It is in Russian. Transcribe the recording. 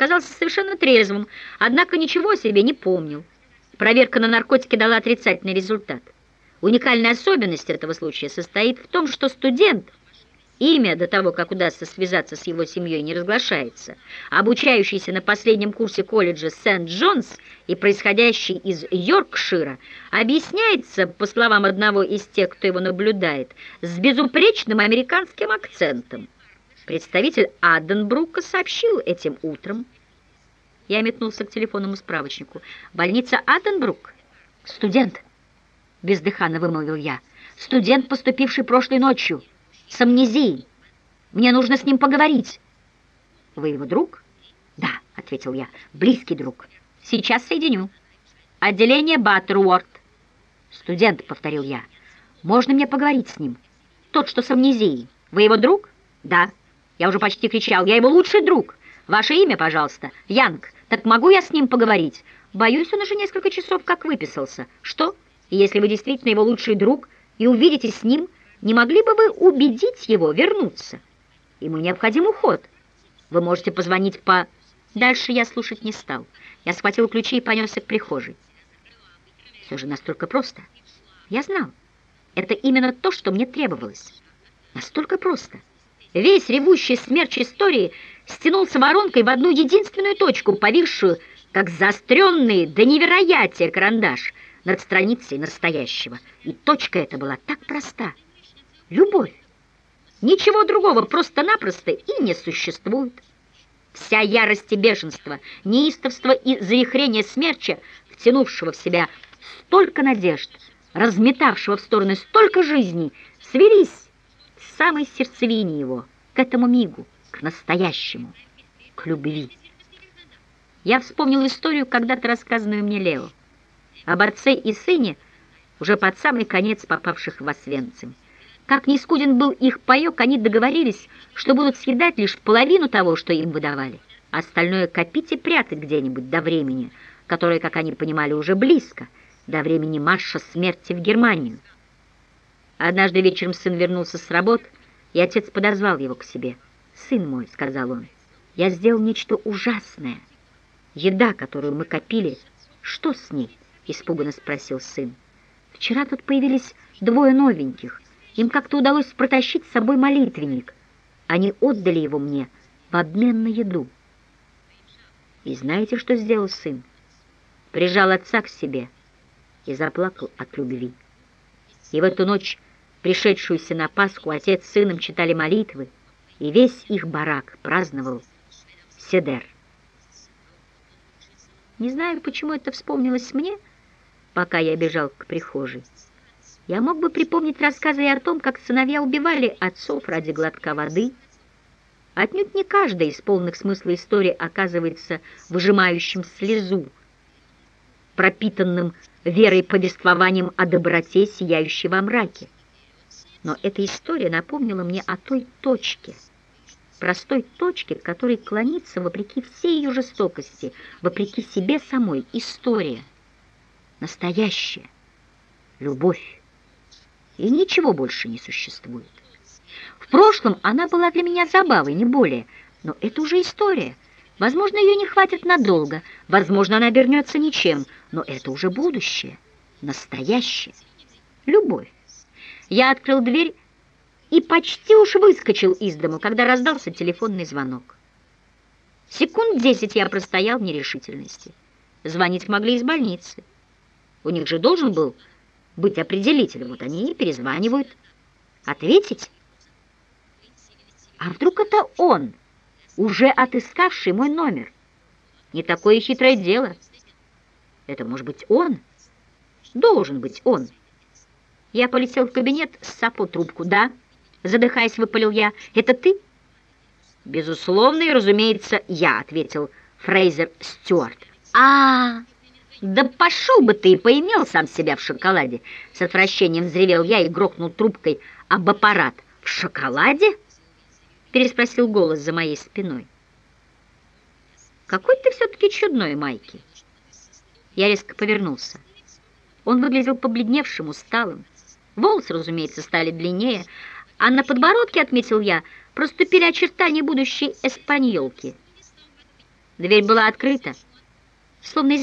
оказался совершенно трезвым, однако ничего о себе не помнил. Проверка на наркотики дала отрицательный результат. Уникальная особенность этого случая состоит в том, что студент, имя до того, как удастся связаться с его семьей, не разглашается, обучающийся на последнем курсе колледжа Сент-Джонс и происходящий из Йоркшира, объясняется, по словам одного из тех, кто его наблюдает, с безупречным американским акцентом. Представитель Аденбрука сообщил этим утром. Я метнулся к телефонному справочнику. «Больница Аденбрук? Студент!» Бездыханно вымолвил я. «Студент, поступивший прошлой ночью, с амнезией. Мне нужно с ним поговорить». «Вы его друг?» «Да», — ответил я, — «близкий друг. Сейчас соединю. Отделение Баттеруорт». «Студент», — повторил я, — «можно мне поговорить с ним? Тот, что с амнезией. Вы его друг?» «Да». Я уже почти кричал. Я его лучший друг. Ваше имя, пожалуйста. Янг. Так могу я с ним поговорить? Боюсь, он уже несколько часов как выписался. Что? Если вы действительно его лучший друг и увидите с ним, не могли бы вы убедить его вернуться? Ему необходим уход. Вы можете позвонить по... Дальше я слушать не стал. Я схватил ключи и понесся к прихожей. Все же настолько просто. Я знал. Это именно то, что мне требовалось. Настолько просто. Весь ревущий смерч истории стянулся воронкой в одну единственную точку, повисшую, как заостренный до невероятия карандаш над страницей настоящего. И точка эта была так проста. Любовь. Ничего другого просто-напросто и не существует. Вся ярость и бешенство, неистовство и завихрение смерча, втянувшего в себя столько надежд, разметавшего в стороны столько жизней, свелись самой сердцевине его, к этому мигу, к настоящему, к любви. Я вспомнил историю, когда-то рассказанную мне Лео, об отце и сыне, уже под самый конец попавших в Освенцим. Как нискуден был их паек, они договорились, что будут съедать лишь половину того, что им выдавали, а остальное копить и прятать где-нибудь до времени, которое, как они понимали, уже близко, до времени марша смерти в Германию. Однажды вечером сын вернулся с работы, и отец подозвал его к себе. «Сын мой», — сказал он, — «я сделал нечто ужасное. Еда, которую мы копили, что с ней?» — испуганно спросил сын. «Вчера тут появились двое новеньких. Им как-то удалось протащить с собой молитвенник. Они отдали его мне в обмен на еду». И знаете, что сделал сын? Прижал отца к себе и заплакал от любви. И в эту ночь пришедшуюся на Пасху, отец с сыном читали молитвы, и весь их барак праздновал Седер. Не знаю, почему это вспомнилось мне, пока я бежал к прихожей. Я мог бы припомнить рассказы о том, как сыновья убивали отцов ради глотка воды. Отнюдь не каждая из полных смысла истории оказывается выжимающим слезу, пропитанным верой повествованием о доброте, сияющей во мраке. Но эта история напомнила мне о той точке, простой точке, к которой клонится, вопреки всей ее жестокости, вопреки себе самой, история, настоящая, любовь. И ничего больше не существует. В прошлом она была для меня забавой, не более, но это уже история. Возможно, ее не хватит надолго, возможно, она обернется ничем, но это уже будущее, настоящее, любовь. Я открыл дверь и почти уж выскочил из дому, когда раздался телефонный звонок. Секунд десять я простоял в нерешительности. Звонить могли из больницы. У них же должен был быть определитель. Вот они и перезванивают. Ответить? А вдруг это он, уже отыскавший мой номер? Не такое хитрое дело. Это может быть он? Должен быть он. Я полетел в кабинет, сапал трубку. «Да?» — задыхаясь, выпалил я. «Это ты?» «Безусловно и, разумеется, я», — ответил Фрейзер Стюарт. а Да пошел бы ты и поимел сам себя в шоколаде!» С отвращением взревел я и грохнул трубкой об аппарат. «В шоколаде?» — переспросил голос за моей спиной. «Какой ты все-таки чудной, Майки!» Я резко повернулся. Он выглядел побледневшим, усталым. Волосы, разумеется, стали длиннее, а на подбородке, отметил я, проступили очертания будущей эспаньолки. Дверь была открыта, словно из